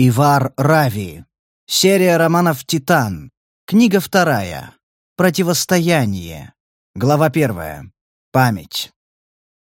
Ивар Рави. Серия романов «Титан». Книга вторая. Противостояние. Глава первая. Память.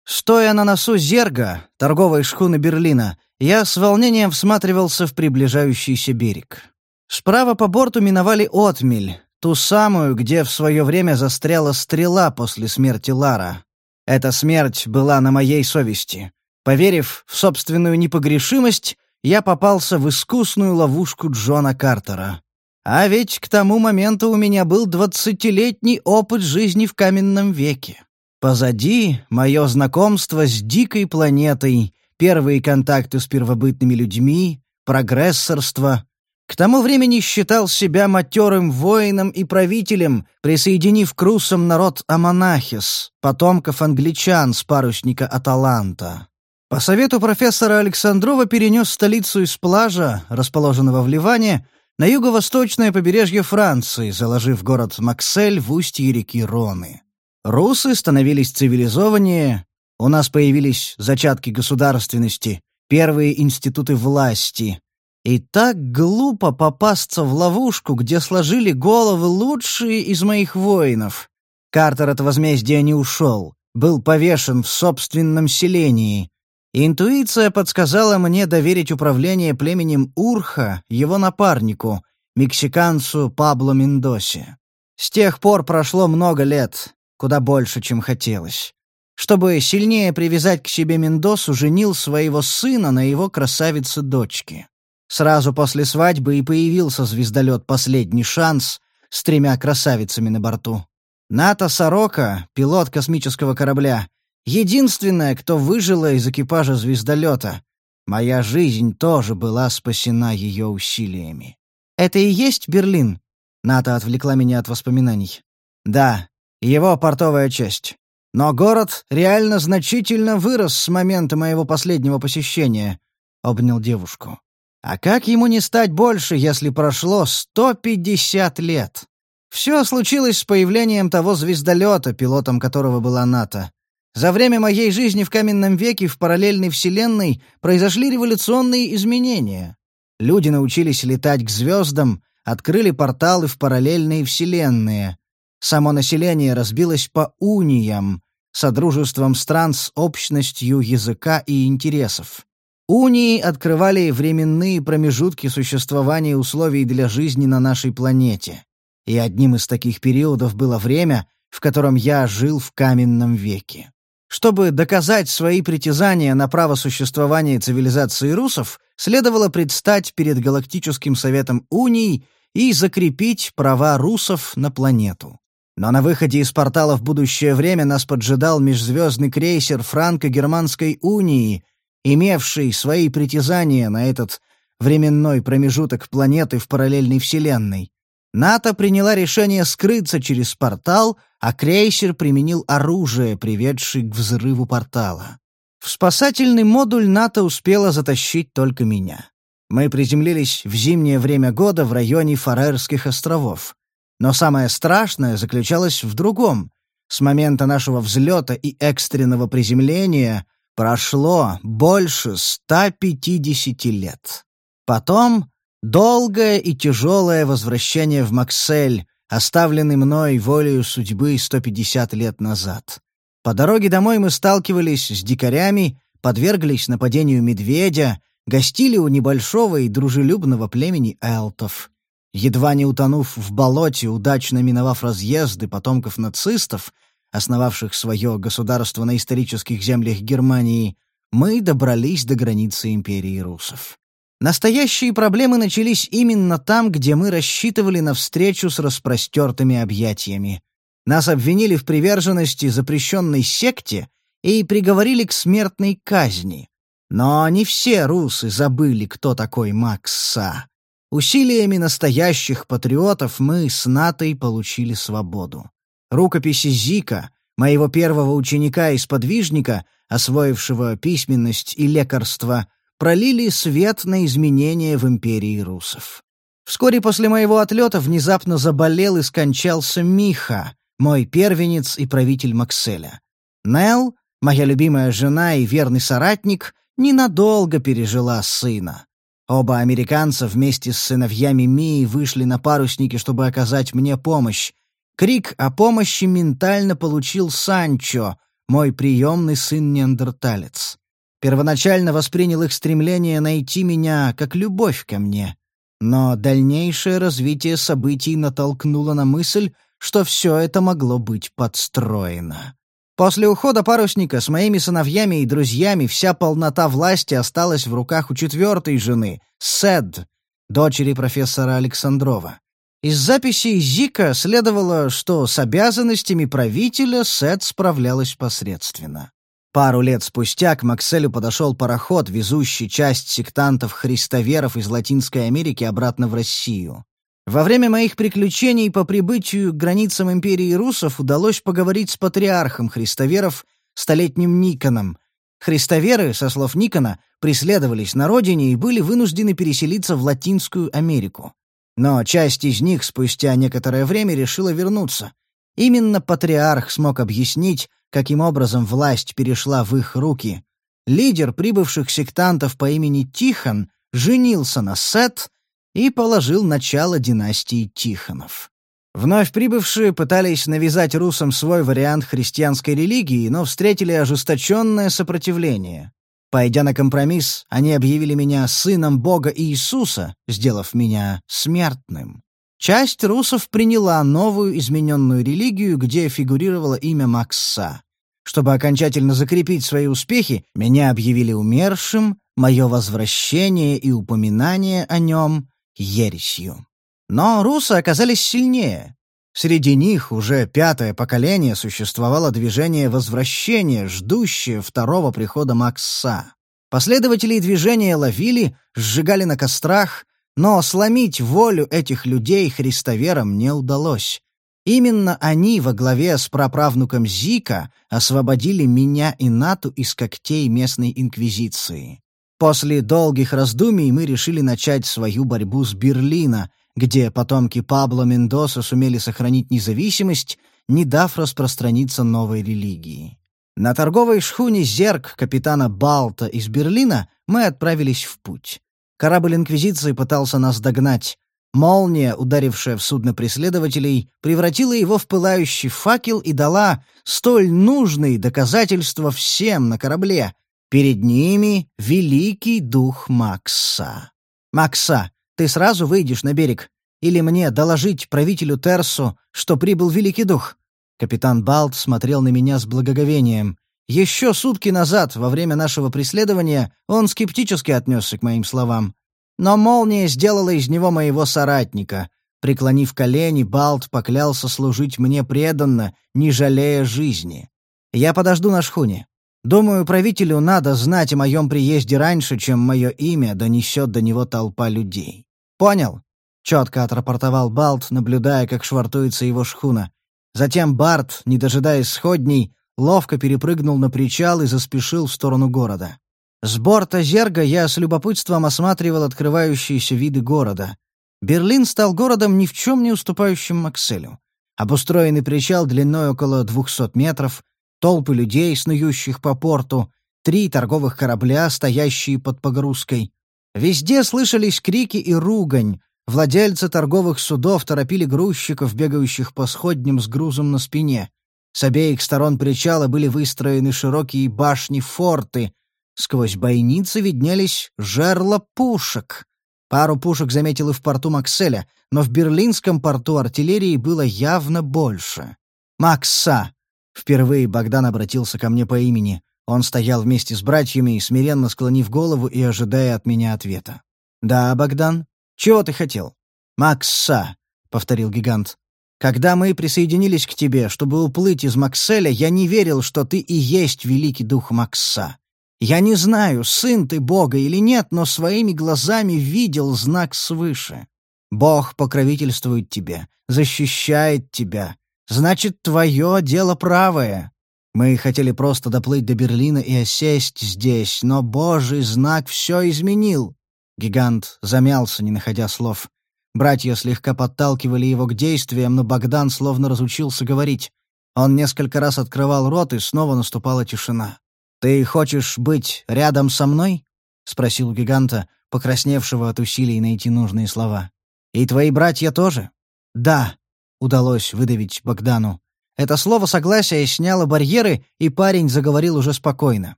Стоя на носу Зерга, торговой шхуны Берлина, я с волнением всматривался в приближающийся берег. Справа по борту миновали отмель, ту самую, где в свое время застряла стрела после смерти Лара. Эта смерть была на моей совести. Поверив в собственную непогрешимость, я попался в искусную ловушку Джона Картера. А ведь к тому моменту у меня был двадцатилетний опыт жизни в каменном веке. Позади мое знакомство с дикой планетой, первые контакты с первобытными людьми, прогрессорство. К тому времени считал себя матерым воином и правителем, присоединив к русам народ Аманахис, потомков англичан с парусника Аталанта. По совету профессора Александрова перенес столицу из плажа, расположенного в Ливане, на юго-восточное побережье Франции, заложив город Максель в устье реки Роны. Русы становились цивилизованнее, у нас появились зачатки государственности, первые институты власти. И так глупо попасться в ловушку, где сложили головы лучшие из моих воинов. Картер от возмездия не ушел, был повешен в собственном селении, Интуиция подсказала мне доверить управление племенем Урха его напарнику, мексиканцу Пабло Мендосе. С тех пор прошло много лет, куда больше, чем хотелось. Чтобы сильнее привязать к себе Мендосу, женил своего сына на его красавице-дочке. Сразу после свадьбы и появился звездолет «Последний шанс» с тремя красавицами на борту. Ната Сорока, пилот космического корабля, Единственная, кто выжила из экипажа звездолета. Моя жизнь тоже была спасена ее усилиями. «Это и есть Берлин?» Ната отвлекла меня от воспоминаний. «Да, его портовая часть. Но город реально значительно вырос с момента моего последнего посещения», — обнял девушку. «А как ему не стать больше, если прошло 150 лет?» Все случилось с появлением того звездолета, пилотом которого была Ната. За время моей жизни в каменном веке в параллельной вселенной произошли революционные изменения. Люди научились летать к звездам, открыли порталы в параллельные вселенные. Само население разбилось по униям, содружеством стран с общностью языка и интересов. Унии открывали временные промежутки существования условий для жизни на нашей планете. И одним из таких периодов было время, в котором я жил в каменном веке. Чтобы доказать свои притязания на право существования цивилизации русов, следовало предстать перед Галактическим Советом Уний и закрепить права русов на планету. Но на выходе из портала в будущее время нас поджидал межзвездный крейсер Франко-Германской Унии, имевший свои притязания на этот временной промежуток планеты в параллельной вселенной. НАТО приняла решение скрыться через портал, а крейсер применил оружие, приведшее к взрыву портала. В спасательный модуль НАТО успела затащить только меня. Мы приземлились в зимнее время года в районе Фарерских островов. Но самое страшное заключалось в другом. С момента нашего взлета и экстренного приземления прошло больше 150 лет. Потом Долгое и тяжелое возвращение в Максель, оставленный мной волею судьбы 150 лет назад. По дороге домой мы сталкивались с дикарями, подверглись нападению медведя, гостили у небольшого и дружелюбного племени элтов. Едва не утонув в болоте, удачно миновав разъезды потомков нацистов, основавших свое государство на исторических землях Германии, мы добрались до границы империи русов. Настоящие проблемы начались именно там, где мы рассчитывали на встречу с распростертыми объятиями. Нас обвинили в приверженности запрещенной секте и приговорили к смертной казни. Но не все русы забыли, кто такой Макса. Усилиями настоящих патриотов мы с Натой получили свободу. Рукописи Зика, моего первого ученика и сподвижника, освоившего письменность и лекарство, пролили свет на изменения в империи русов. Вскоре после моего отлета внезапно заболел и скончался Миха, мой первенец и правитель Макселя. Нел, моя любимая жена и верный соратник, ненадолго пережила сына. Оба американца вместе с сыновьями Мии вышли на парусники, чтобы оказать мне помощь. Крик о помощи ментально получил Санчо, мой приемный сын-неандерталец. Первоначально воспринял их стремление найти меня как любовь ко мне. Но дальнейшее развитие событий натолкнуло на мысль, что все это могло быть подстроено. После ухода парусника с моими сыновьями и друзьями вся полнота власти осталась в руках у четвертой жены, Сед, дочери профессора Александрова. Из записей Зика следовало, что с обязанностями правителя Сет справлялась посредственно. Пару лет спустя к Макселю подошел пароход, везущий часть сектантов-христоверов из Латинской Америки обратно в Россию. Во время моих приключений по прибытию к границам империи русов удалось поговорить с патриархом христоверов, столетним Никоном. Христоверы, со слов Никона, преследовались на родине и были вынуждены переселиться в Латинскую Америку. Но часть из них спустя некоторое время решила вернуться. Именно патриарх смог объяснить, каким образом власть перешла в их руки. Лидер прибывших сектантов по имени Тихон женился на Сет и положил начало династии Тихонов. Вновь прибывшие пытались навязать русам свой вариант христианской религии, но встретили ожесточенное сопротивление. Пойдя на компромисс, они объявили меня сыном Бога Иисуса, сделав меня смертным. Часть русов приняла новую измененную религию, где фигурировало имя Макса. Чтобы окончательно закрепить свои успехи, меня объявили умершим, мое возвращение и упоминание о нем ересью. Но русы оказались сильнее. Среди них уже пятое поколение существовало движение возвращения, ждущее второго прихода Макса. Последователи движения ловили, сжигали на кострах, но сломить волю этих людей христоверам не удалось. Именно они во главе с праправнуком Зика освободили меня и Нату из когтей местной инквизиции. После долгих раздумий мы решили начать свою борьбу с Берлина, где потомки Пабло Мендоса сумели сохранить независимость, не дав распространиться новой религии. На торговой шхуне «Зерк» капитана Балта из Берлина мы отправились в путь. Корабль Инквизиции пытался нас догнать. Молния, ударившая в судно преследователей, превратила его в пылающий факел и дала столь нужные доказательства всем на корабле, Перед ними великий дух Макса. «Макса, ты сразу выйдешь на берег? Или мне доложить правителю Терсу, что прибыл великий дух?» Капитан Балт смотрел на меня с благоговением. Еще сутки назад, во время нашего преследования, он скептически отнесся к моим словам. Но молния сделала из него моего соратника. Преклонив колени, Балт поклялся служить мне преданно, не жалея жизни. «Я подожду на шхуне. Думаю, правителю надо знать о моем приезде раньше, чем мое имя донесет до него толпа людей. Понял? Четко отрапортовал Балт, наблюдая, как швартуется его шхуна. Затем Барт, не дожидаясь сходней, ловко перепрыгнул на причал и заспешил в сторону города. С борта Зерга я с любопытством осматривал открывающиеся виды города. Берлин стал городом ни в чем не уступающим Макселю. Обустроенный причал длиной около 200 метров, толпы людей, снующих по порту, три торговых корабля, стоящие под погрузкой. Везде слышались крики и ругань. Владельцы торговых судов торопили грузчиков, бегающих по сходням с грузом на спине. С обеих сторон причала были выстроены широкие башни-форты. Сквозь бойницы виднелись жерла пушек. Пару пушек заметил и в порту Макселя, но в берлинском порту артиллерии было явно больше. «Макса!» Впервые Богдан обратился ко мне по имени. Он стоял вместе с братьями, смиренно склонив голову и ожидая от меня ответа. «Да, Богдан? Чего ты хотел?» «Макса», — повторил гигант. «Когда мы присоединились к тебе, чтобы уплыть из Макселя, я не верил, что ты и есть великий дух Макса. Я не знаю, сын ты Бога или нет, но своими глазами видел знак свыше. Бог покровительствует тебе, защищает тебя, Значит, твое дело правое. Мы хотели просто доплыть до Берлина и осесть здесь, но божий знак все изменил. Гигант замялся, не находя слов. Братья слегка подталкивали его к действиям, но Богдан словно разучился говорить. Он несколько раз открывал рот, и снова наступала тишина. «Ты хочешь быть рядом со мной?» — спросил гиганта, покрасневшего от усилий найти нужные слова. «И твои братья тоже?» «Да», — удалось выдавить Богдану. Это слово согласия сняло барьеры, и парень заговорил уже спокойно.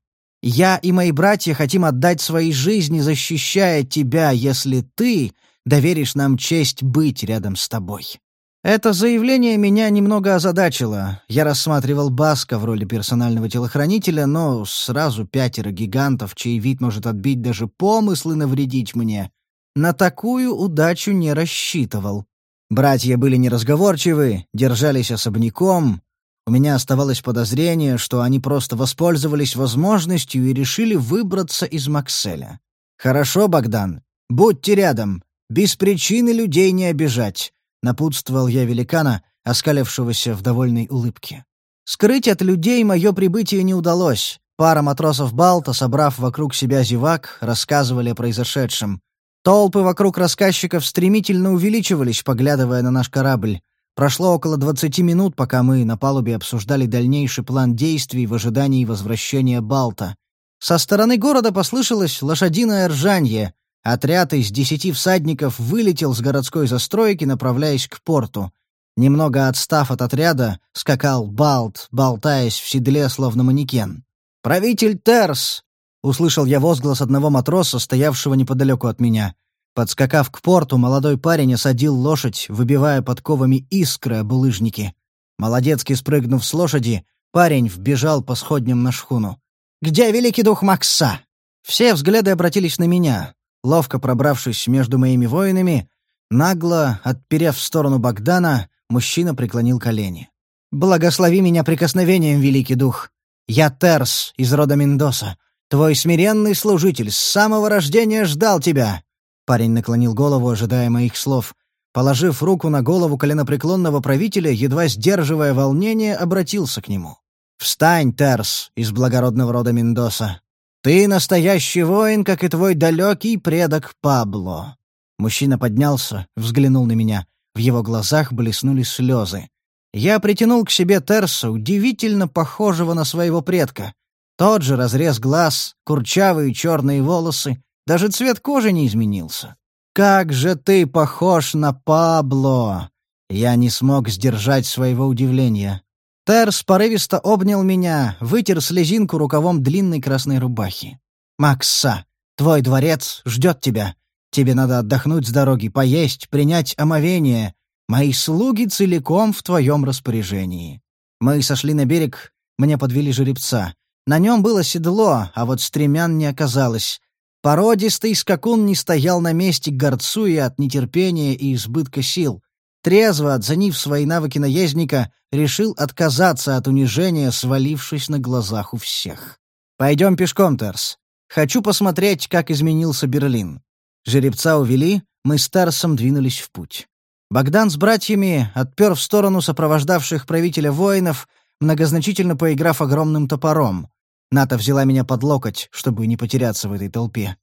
«Я и мои братья хотим отдать свои жизни, защищая тебя, если ты доверишь нам честь быть рядом с тобой». Это заявление меня немного озадачило. Я рассматривал Баска в роли персонального телохранителя, но сразу пятеро гигантов, чей вид может отбить даже помыслы навредить мне. На такую удачу не рассчитывал. Братья были неразговорчивы, держались особняком. У меня оставалось подозрение, что они просто воспользовались возможностью и решили выбраться из Макселя. «Хорошо, Богдан, будьте рядом. Без причины людей не обижать напутствовал я великана, оскалившегося в довольной улыбке. Скрыть от людей мое прибытие не удалось. Пара матросов Балта, собрав вокруг себя зевак, рассказывали о произошедшем. Толпы вокруг рассказчиков стремительно увеличивались, поглядывая на наш корабль. Прошло около двадцати минут, пока мы на палубе обсуждали дальнейший план действий в ожидании возвращения Балта. Со стороны города послышалось лошадиное ржанье, Отряд из десяти всадников вылетел с городской застройки, направляясь к порту. Немного отстав от отряда, скакал Балт, болтаясь в седле, словно манекен. «Правитель Терс!» — услышал я возглас одного матроса, стоявшего неподалеку от меня. Подскакав к порту, молодой парень осадил лошадь, выбивая подковами искры об улыжники. Молодецки спрыгнув с лошади, парень вбежал по сходням на шхуну. «Где великий дух Макса?» Все взгляды обратились на меня. Ловко пробравшись между моими воинами, нагло, отперев в сторону Богдана, мужчина преклонил колени. «Благослови меня прикосновением, Великий Дух! Я Терс из рода Мендоса, твой смиренный служитель, с самого рождения ждал тебя!» Парень наклонил голову, ожидая моих слов. Положив руку на голову коленопреклонного правителя, едва сдерживая волнение, обратился к нему. «Встань, Терс, из благородного рода Мендоса. Ты настоящий воин, как и твой далекий предок Пабло». Мужчина поднялся, взглянул на меня. В его глазах блеснули слезы. Я притянул к себе Терса, удивительно похожего на своего предка. Тот же разрез глаз, курчавые черные волосы, даже цвет кожи не изменился. «Как же ты похож на Пабло!» Я не смог сдержать своего удивления. Терс порывисто обнял меня, вытер слезинку рукавом длинной красной рубахи. «Макса, твой дворец ждет тебя. Тебе надо отдохнуть с дороги, поесть, принять омовение. Мои слуги целиком в твоем распоряжении». Мы сошли на берег, мне подвели жеребца. На нем было седло, а вот стремян не оказалось. Породистый скакун не стоял на месте, горцуя от нетерпения и избытка сил. Трезво оценив свои навыки наездника, решил отказаться от унижения, свалившись на глазах у всех. «Пойдем пешком, Терс. Хочу посмотреть, как изменился Берлин». Жеребца увели, мы с Терсом двинулись в путь. Богдан с братьями отпер в сторону сопровождавших правителя воинов, многозначительно поиграв огромным топором. Ната взяла меня под локоть, чтобы не потеряться в этой толпе.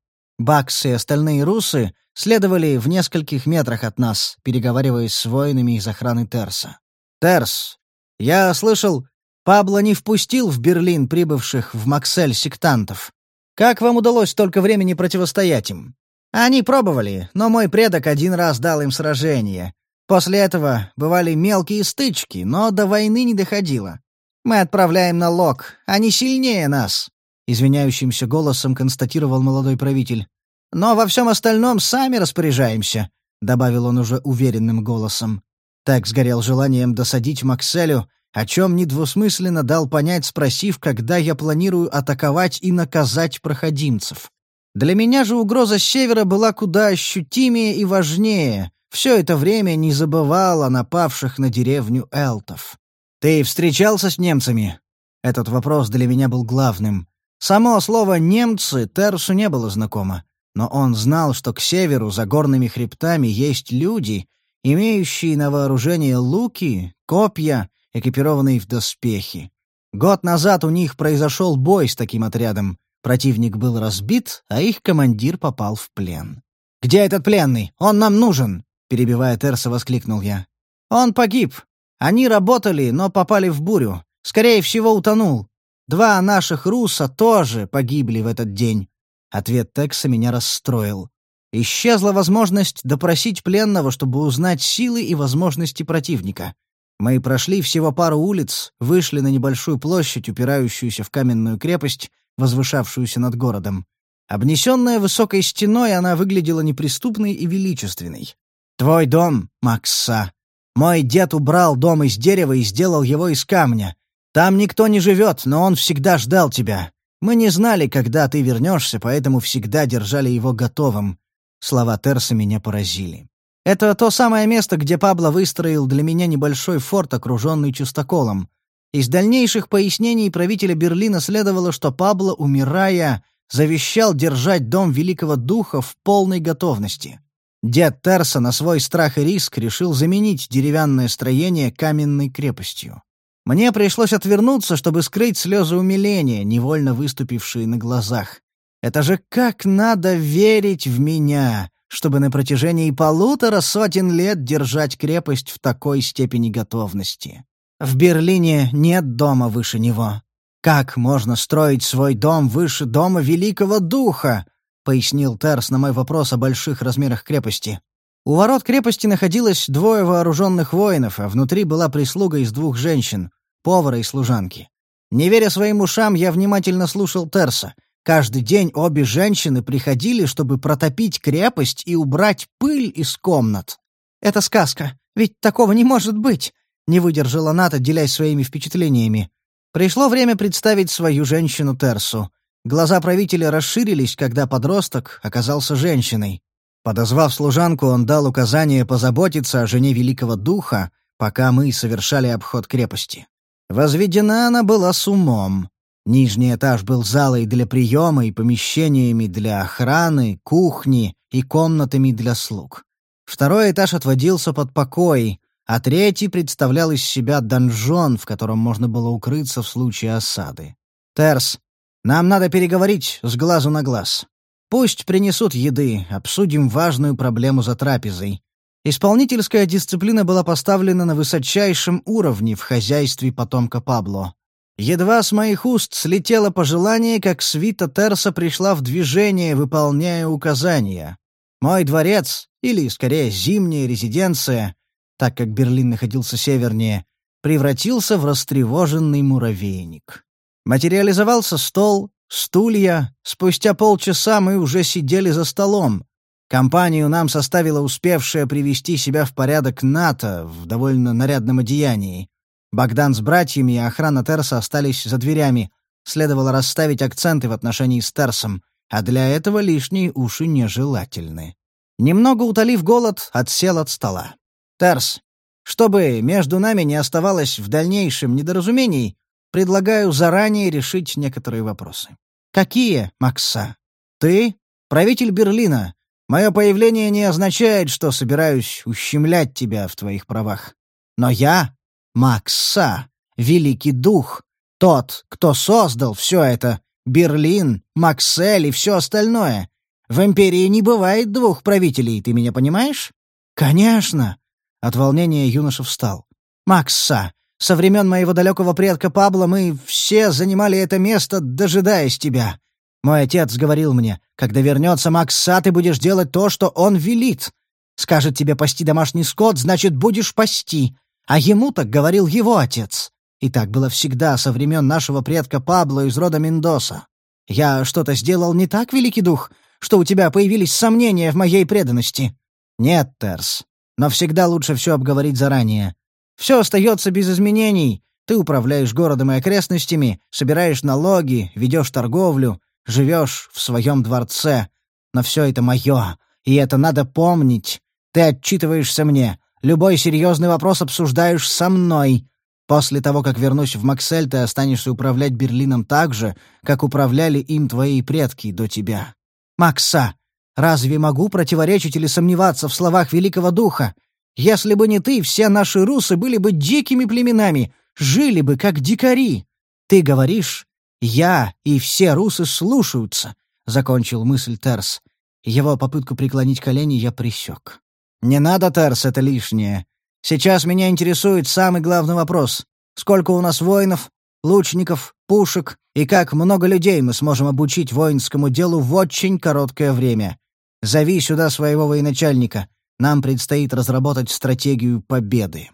Бакс и остальные русы следовали в нескольких метрах от нас, переговариваясь с воинами из охраны Терса. «Терс, я слышал, Пабло не впустил в Берлин прибывших в Максель сектантов. Как вам удалось столько времени противостоять им?» «Они пробовали, но мой предок один раз дал им сражение. После этого бывали мелкие стычки, но до войны не доходило. Мы отправляем налог, они сильнее нас», — извиняющимся голосом констатировал молодой правитель. Но во всем остальном сами распоряжаемся», — добавил он уже уверенным голосом. Так сгорел желанием досадить Макселю, о чем недвусмысленно дал понять, спросив, когда я планирую атаковать и наказать проходимцев. Для меня же угроза севера была куда ощутимее и важнее. Все это время не забывал о напавших на деревню элтов. «Ты встречался с немцами?» Этот вопрос для меня был главным. Само слово «немцы» Терсу не было знакомо. Но он знал, что к северу, за горными хребтами, есть люди, имеющие на вооружении луки, копья, экипированные в доспехи. Год назад у них произошел бой с таким отрядом. Противник был разбит, а их командир попал в плен. «Где этот пленный? Он нам нужен!» — перебивая Терса, воскликнул я. «Он погиб. Они работали, но попали в бурю. Скорее всего, утонул. Два наших руса тоже погибли в этот день. Ответ Текса меня расстроил. Исчезла возможность допросить пленного, чтобы узнать силы и возможности противника. Мы прошли всего пару улиц, вышли на небольшую площадь, упирающуюся в каменную крепость, возвышавшуюся над городом. Обнесенная высокой стеной, она выглядела неприступной и величественной. «Твой дом, Макса. Мой дед убрал дом из дерева и сделал его из камня. Там никто не живет, но он всегда ждал тебя. Мы не знали, когда ты вернешься, поэтому всегда держали его готовым. Слова Терса меня поразили. Это то самое место, где Пабло выстроил для меня небольшой форт, окруженный чистоколом. Из дальнейших пояснений правителя Берлина следовало, что Пабло, умирая, завещал держать дом Великого Духа в полной готовности. Дед Терса на свой страх и риск решил заменить деревянное строение каменной крепостью. Мне пришлось отвернуться, чтобы скрыть слезы умиления, невольно выступившие на глазах. Это же как надо верить в меня, чтобы на протяжении полутора сотен лет держать крепость в такой степени готовности. В Берлине нет дома выше него. Как можно строить свой дом выше дома Великого Духа? пояснил Терс на мой вопрос о больших размерах крепости. У ворот крепости находилось двое вооруженных воинов, а внутри была прислуга из двух женщин, повара и служанки. Не веря своим ушам, я внимательно слушал Терса. Каждый день обе женщины приходили, чтобы протопить крепость и убрать пыль из комнат. «Это сказка, ведь такого не может быть!» — не выдержала Ната, делясь своими впечатлениями. Пришло время представить свою женщину Терсу. Глаза правителя расширились, когда подросток оказался женщиной. Подозвав служанку, он дал указание позаботиться о жене Великого Духа, пока мы совершали обход крепости. Возведена она была с умом. Нижний этаж был залой для приема и помещениями для охраны, кухни и комнатами для слуг. Второй этаж отводился под покой, а третий представлял из себя донжон, в котором можно было укрыться в случае осады. «Терс, нам надо переговорить с глазу на глаз. Пусть принесут еды, обсудим важную проблему за трапезой». Исполнительская дисциплина была поставлена на высочайшем уровне в хозяйстве потомка Пабло. Едва с моих уст слетело пожелание, как свита Терса пришла в движение, выполняя указания. Мой дворец, или, скорее, зимняя резиденция, так как Берлин находился севернее, превратился в растревоженный муравейник. Материализовался стол, стулья. Спустя полчаса мы уже сидели за столом. Компанию нам составила успевшая привести себя в порядок НАТО в довольно нарядном одеянии. Богдан с братьями и охрана Терса остались за дверями. Следовало расставить акценты в отношении с Терсом, а для этого лишние уши нежелательны. Немного утолив голод, отсел от стола. «Терс, чтобы между нами не оставалось в дальнейшем недоразумений, предлагаю заранее решить некоторые вопросы». «Какие, Макса?» «Ты — правитель Берлина. Мое появление не означает, что собираюсь ущемлять тебя в твоих правах. Но я Макса, Великий Дух, тот, кто создал все это, Берлин, Максель и все остальное. В империи не бывает двух правителей, ты меня понимаешь? Конечно. От волнения юноша встал. Макса, со времен моего далекого предка Пабло мы все занимали это место, дожидаясь тебя. Мой отец говорил мне, когда вернется Макса, ты будешь делать то, что он велит. Скажет тебе пасти домашний скот, значит, будешь пасти. А ему так говорил его отец. И так было всегда со времен нашего предка Пабло из рода Мендоса. Я что-то сделал не так, Великий Дух, что у тебя появились сомнения в моей преданности? Нет, Терс. Но всегда лучше все обговорить заранее. Все остается без изменений. Ты управляешь городом и окрестностями, собираешь налоги, ведешь торговлю, живешь в своем дворце. Но все это мое, и это надо помнить. Ты отчитываешься мне, Любой серьезный вопрос обсуждаешь со мной. После того, как вернусь в Максель, ты останешься управлять Берлином так же, как управляли им твои предки до тебя. Макса, разве могу противоречить или сомневаться в словах Великого Духа? Если бы не ты, все наши русы были бы дикими племенами, жили бы как дикари. Ты говоришь, я и все русы слушаются, — закончил мысль Терс. Его попытку преклонить колени я присек. «Не надо, Терс, это лишнее. Сейчас меня интересует самый главный вопрос. Сколько у нас воинов, лучников, пушек и как много людей мы сможем обучить воинскому делу в очень короткое время? Зови сюда своего военачальника. Нам предстоит разработать стратегию победы.